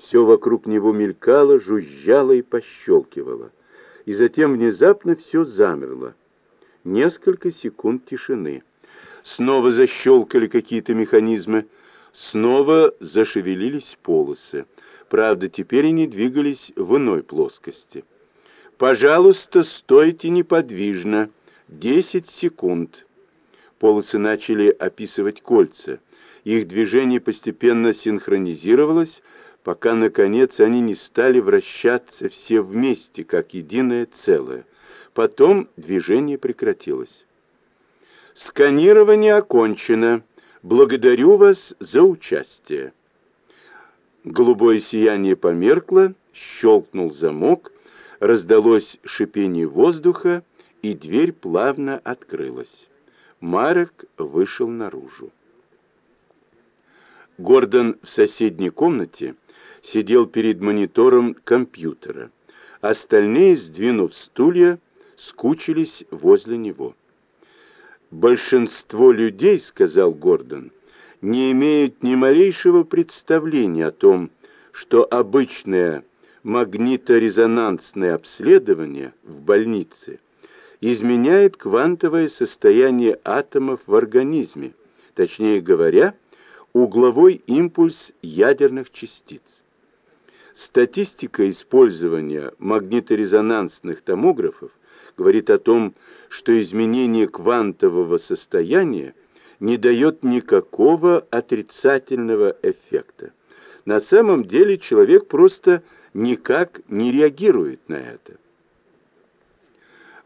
Все вокруг него мелькало, жужжало и пощелкивало. И затем внезапно все замерло. Несколько секунд тишины. Снова защелкали какие-то механизмы, снова зашевелились полосы. Правда, теперь они двигались в иной плоскости. «Пожалуйста, стойте неподвижно. Десять секунд». Полосы начали описывать кольца. Их движение постепенно синхронизировалось, пока, наконец, они не стали вращаться все вместе, как единое целое. Потом движение прекратилось. «Сканирование окончено. Благодарю вас за участие». Голубое сияние померкло, щелкнул замок, раздалось шипение воздуха, и дверь плавно открылась. Марек вышел наружу. Гордон в соседней комнате сидел перед монитором компьютера. Остальные, сдвинув стулья, скучились возле него. «Большинство людей, — сказал Гордон, — не имеют ни малейшего представления о том, что обычное магниторезонансное обследование в больнице изменяет квантовое состояние атомов в организме, точнее говоря, угловой импульс ядерных частиц. Статистика использования магниторезонансных томографов говорит о том, что изменение квантового состояния не дает никакого отрицательного эффекта. На самом деле человек просто никак не реагирует на это.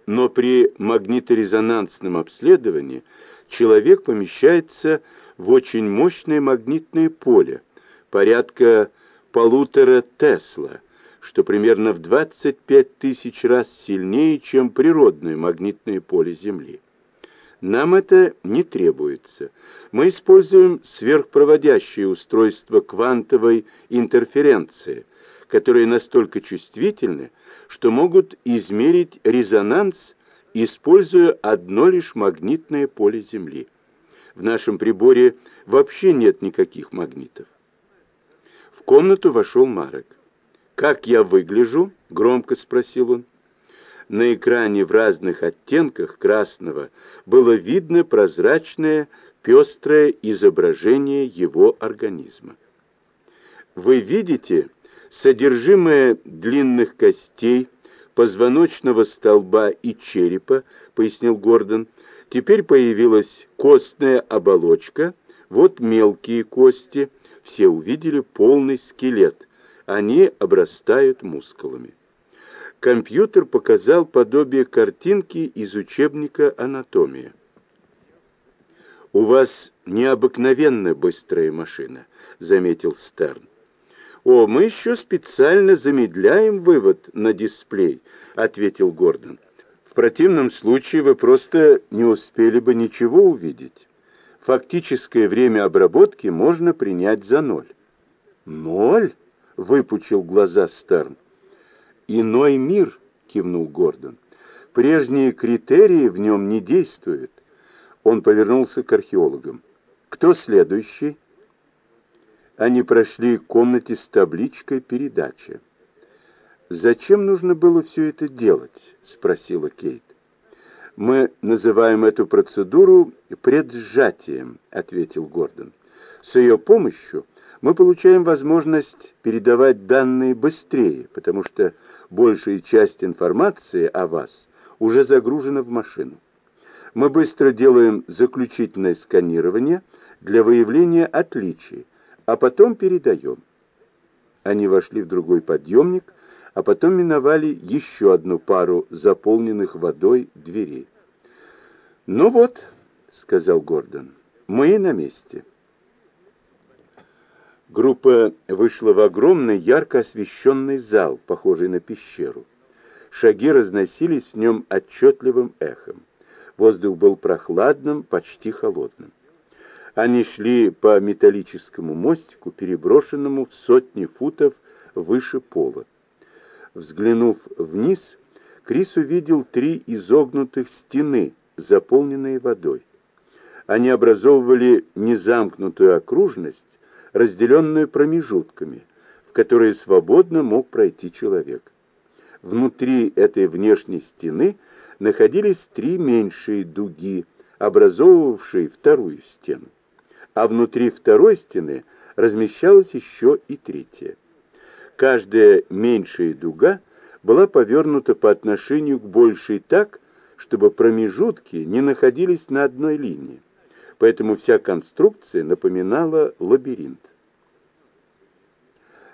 Но при магниторезонансном обследовании человек помещается в очень мощное магнитное поле, порядка полутора Тесла, что примерно в 25 тысяч раз сильнее, чем природное магнитное поле Земли. Нам это не требуется. Мы используем сверхпроводящее устройство квантовой интерференции, которые настолько чувствительны, что могут измерить резонанс, используя одно лишь магнитное поле Земли. В нашем приборе вообще нет никаких магнитов. В комнату вошел Марек. «Как я выгляжу?» — громко спросил он. На экране в разных оттенках красного было видно прозрачное, пестрое изображение его организма. Вы видите содержимое длинных костей, позвоночного столба и черепа, пояснил Гордон. Теперь появилась костная оболочка, вот мелкие кости, все увидели полный скелет. Они обрастают мускулами. Компьютер показал подобие картинки из учебника «Анатомия». «У вас необыкновенно быстрая машина», — заметил Стерн. «О, мы еще специально замедляем вывод на дисплей», — ответил Гордон. «В противном случае вы просто не успели бы ничего увидеть. Фактическое время обработки можно принять за ноль». «Ноль?» — выпучил глаза Стерн. «Иной мир», — кивнул Гордон. «Прежние критерии в нем не действуют». Он повернулся к археологам. «Кто следующий?» Они прошли к комнате с табличкой «Передача». «Зачем нужно было все это делать?» — спросила Кейт. «Мы называем эту процедуру предсжатием», — ответил Гордон. «С ее помощью мы получаем возможность передавать данные быстрее, потому что большая часть информации о вас уже загружена в машину. Мы быстро делаем заключительное сканирование для выявления отличий, а потом передаем. Они вошли в другой подъемник, а потом миновали еще одну пару заполненных водой дверей. «Ну вот», — сказал Гордон, — «мы на месте». Группа вышла в огромный ярко освещенный зал, похожий на пещеру. Шаги разносились в нем отчетливым эхом. Воздух был прохладным, почти холодным. Они шли по металлическому мостику, переброшенному в сотни футов выше пола. Взглянув вниз, Крис увидел три изогнутых стены, заполненные водой. Они образовывали незамкнутую окружность, разделенную промежутками, в которые свободно мог пройти человек. Внутри этой внешней стены находились три меньшие дуги, образовывавшие вторую стену. А внутри второй стены размещалась еще и третья. Каждая меньшая дуга была повернута по отношению к большей так, чтобы промежутки не находились на одной линии. Поэтому вся конструкция напоминала лабиринт.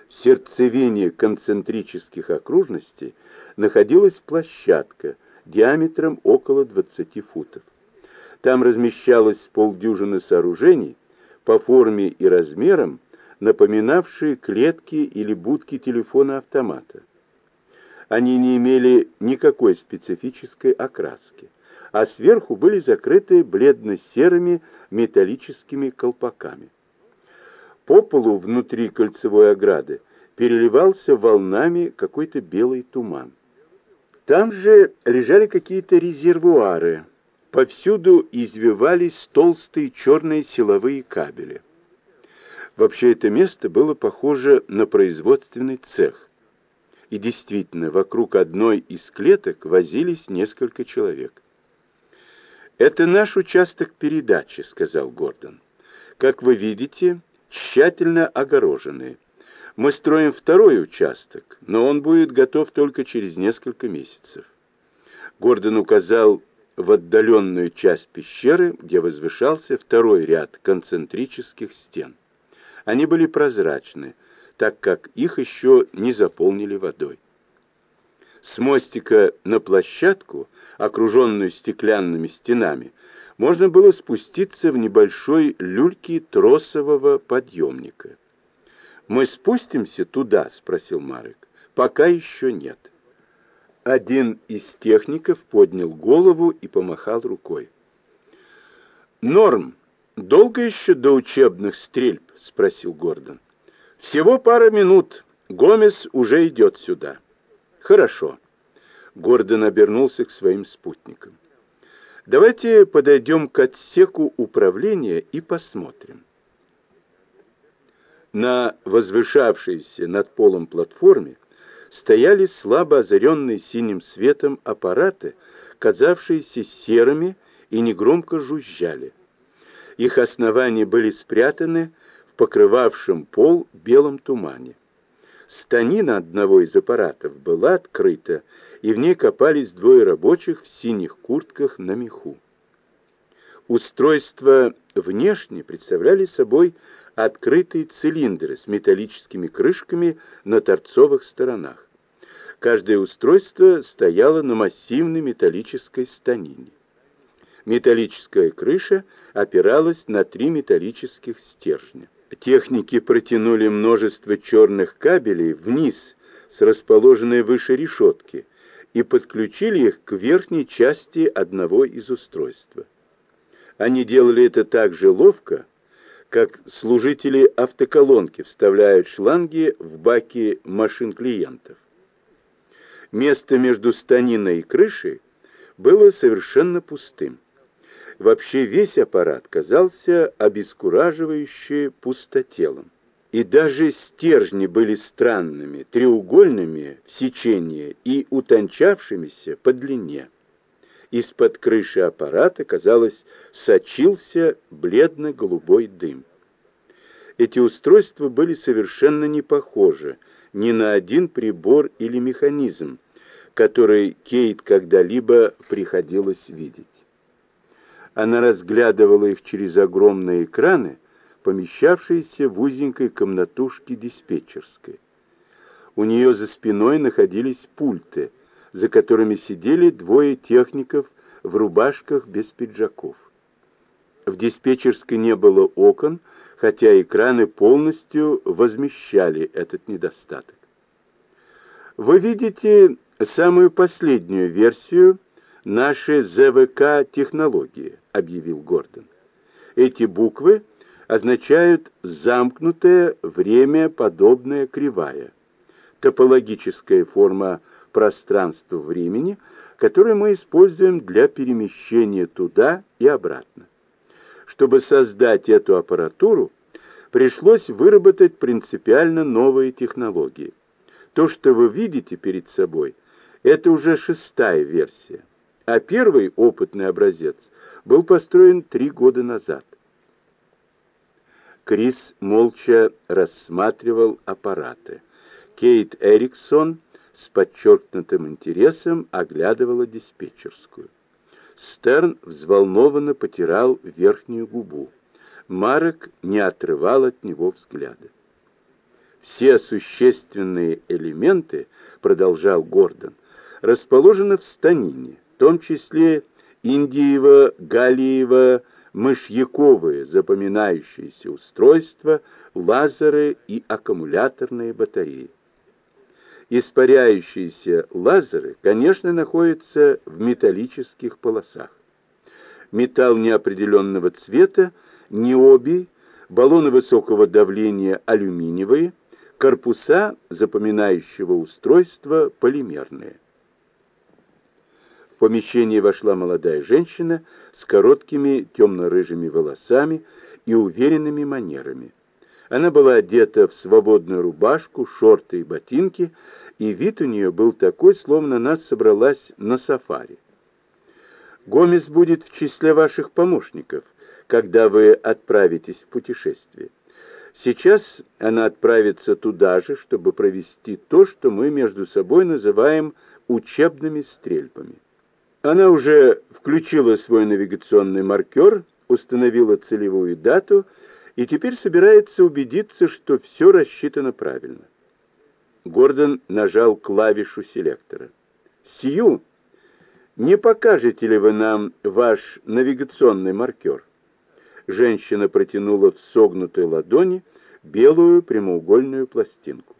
В сердцевине концентрических окружностей находилась площадка диаметром около 20 футов. Там размещалось полдюжины сооружений, по форме и размерам напоминавшие клетки или будки телефона-автомата. Они не имели никакой специфической окраски, а сверху были закрыты бледно-серыми металлическими колпаками. По полу внутри кольцевой ограды переливался волнами какой-то белый туман. Там же лежали какие-то резервуары. Повсюду извивались толстые черные силовые кабели. Вообще это место было похоже на производственный цех. И действительно, вокруг одной из клеток возились несколько человек. «Это наш участок передачи», — сказал Гордон. «Как вы видите, тщательно огороженный. Мы строим второй участок, но он будет готов только через несколько месяцев». Гордон указал в отдаленную часть пещеры, где возвышался второй ряд концентрических стен. Они были прозрачны, так как их еще не заполнили водой. С мостика на площадку, окруженную стеклянными стенами, можно было спуститься в небольшой люльке тросового подъемника. «Мы спустимся туда?» — спросил Марек. «Пока еще нет». Один из техников поднял голову и помахал рукой. «Норм, долго еще до учебных стрельб?» — спросил Гордон. «Всего пара минут. Гомес уже идет сюда». «Хорошо». Гордон обернулся к своим спутникам. «Давайте подойдем к отсеку управления и посмотрим». На возвышавшейся над полом платформе стояли слабо озаренные синим светом аппараты, казавшиеся серыми и негромко жужжали. Их основания были спрятаны покрывавшем пол белом тумане. Станина одного из аппаратов была открыта, и в ней копались двое рабочих в синих куртках на меху. Устройства внешне представляли собой открытые цилиндры с металлическими крышками на торцовых сторонах. Каждое устройство стояло на массивной металлической станине. Металлическая крыша опиралась на три металлических стержня. Техники протянули множество черных кабелей вниз с расположенной выше решетки и подключили их к верхней части одного из устройств. Они делали это так же ловко, как служители автоколонки вставляют шланги в баки машин клиентов. Место между станиной и крышей было совершенно пустым. Вообще весь аппарат казался обескураживающе пустотелом. И даже стержни были странными, треугольными в сечении и утончавшимися по длине. Из-под крыши аппарата, казалось, сочился бледно-голубой дым. Эти устройства были совершенно не похожи ни на один прибор или механизм, который Кейт когда-либо приходилось видеть. Она разглядывала их через огромные экраны, помещавшиеся в узенькой комнатушке диспетчерской. У нее за спиной находились пульты, за которыми сидели двое техников в рубашках без пиджаков. В диспетчерской не было окон, хотя экраны полностью возмещали этот недостаток. Вы видите самую последнюю версию нашей ЗВК-технологии, объявил Гордон. Эти буквы означают «замкнутое время подобная кривая», топологическая форма пространства-времени, которую мы используем для перемещения туда и обратно. Чтобы создать эту аппаратуру, пришлось выработать принципиально новые технологии. То, что вы видите перед собой, это уже шестая версия, а первый опытный образец был построен три года назад. Крис молча рассматривал аппараты. Кейт Эриксон с подчеркнутым интересом оглядывала диспетчерскую. Стерн взволнованно потирал верхнюю губу. Марок не отрывал от него взгляда. Все существенные элементы, продолжал Гордон, расположены в станине, том числе индиево, галиево, мышьяковые запоминающиеся устройства, лазеры и аккумуляторные батареи. Испаряющиеся лазеры, конечно, находятся в металлических полосах. Металл неопределенного цвета, необий, баллоны высокого давления алюминиевые, корпуса запоминающего устройства полимерные. Помещение вошла молодая женщина с короткими темно-рыжими волосами и уверенными манерами. Она была одета в свободную рубашку, шорты и ботинки, и вид у нее был такой, словно она собралась на сафари. Гомес будет в числе ваших помощников, когда вы отправитесь в путешествие. Сейчас она отправится туда же, чтобы провести то, что мы между собой называем учебными стрельбами. Она уже включила свой навигационный маркер, установила целевую дату и теперь собирается убедиться, что все рассчитано правильно. Гордон нажал клавишу селектора. «Сью, не покажете ли вы нам ваш навигационный маркер?» Женщина протянула в согнутой ладони белую прямоугольную пластинку.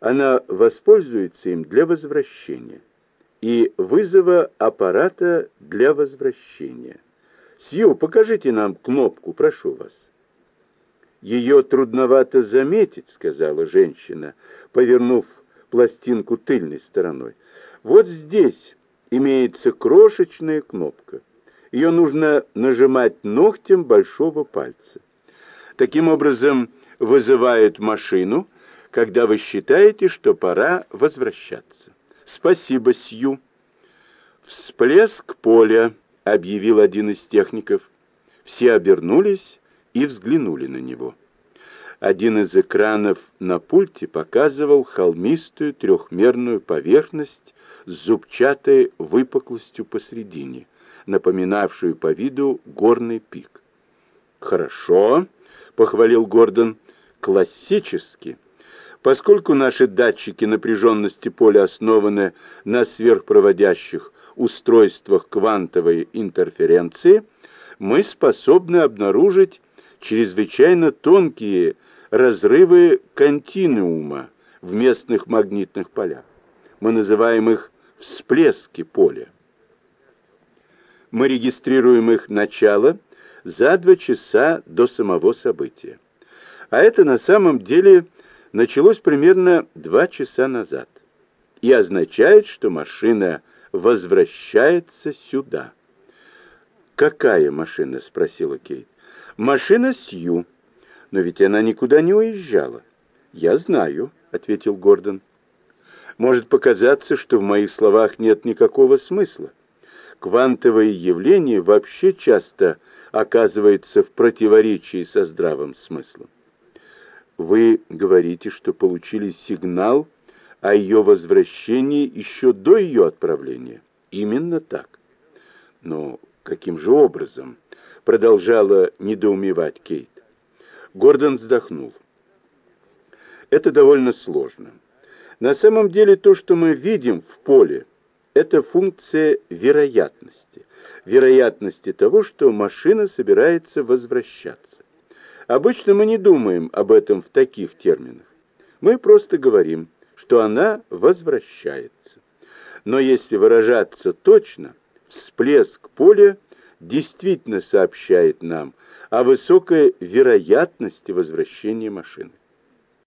Она воспользуется им для возвращения и вызова аппарата для возвращения. «Сью, покажите нам кнопку, прошу вас». «Ее трудновато заметить», — сказала женщина, повернув пластинку тыльной стороной. «Вот здесь имеется крошечная кнопка. Ее нужно нажимать ногтем большого пальца. Таким образом, вызывает машину, когда вы считаете, что пора возвращаться. Спасибо, Сью. Всплеск поля, объявил один из техников. Все обернулись и взглянули на него. Один из экранов на пульте показывал холмистую трехмерную поверхность с зубчатой выпуклостью посредине, напоминавшую по виду горный пик. «Хорошо», — похвалил Гордон, — «классически». Поскольку наши датчики напряженности поля основаны на сверхпроводящих устройствах квантовой интерференции, мы способны обнаружить чрезвычайно тонкие разрывы континуума в местных магнитных полях. Мы называем их всплески поля. Мы регистрируем их начало за два часа до самого события. А это на самом деле началось примерно два часа назад и означает, что машина возвращается сюда. «Какая машина?» — спросила Кейт. «Машина Сью. Но ведь она никуда не уезжала». «Я знаю», — ответил Гордон. «Может показаться, что в моих словах нет никакого смысла. Квантовое явление вообще часто оказывается в противоречии со здравым смыслом. Вы говорите, что получили сигнал о ее возвращении еще до ее отправления. Именно так. Но каким же образом? Продолжала недоумевать Кейт. Гордон вздохнул. Это довольно сложно. На самом деле то, что мы видим в поле, это функция вероятности. Вероятности того, что машина собирается возвращаться. Обычно мы не думаем об этом в таких терминах. Мы просто говорим, что она возвращается. Но если выражаться точно, всплеск поля действительно сообщает нам о высокой вероятности возвращения машины.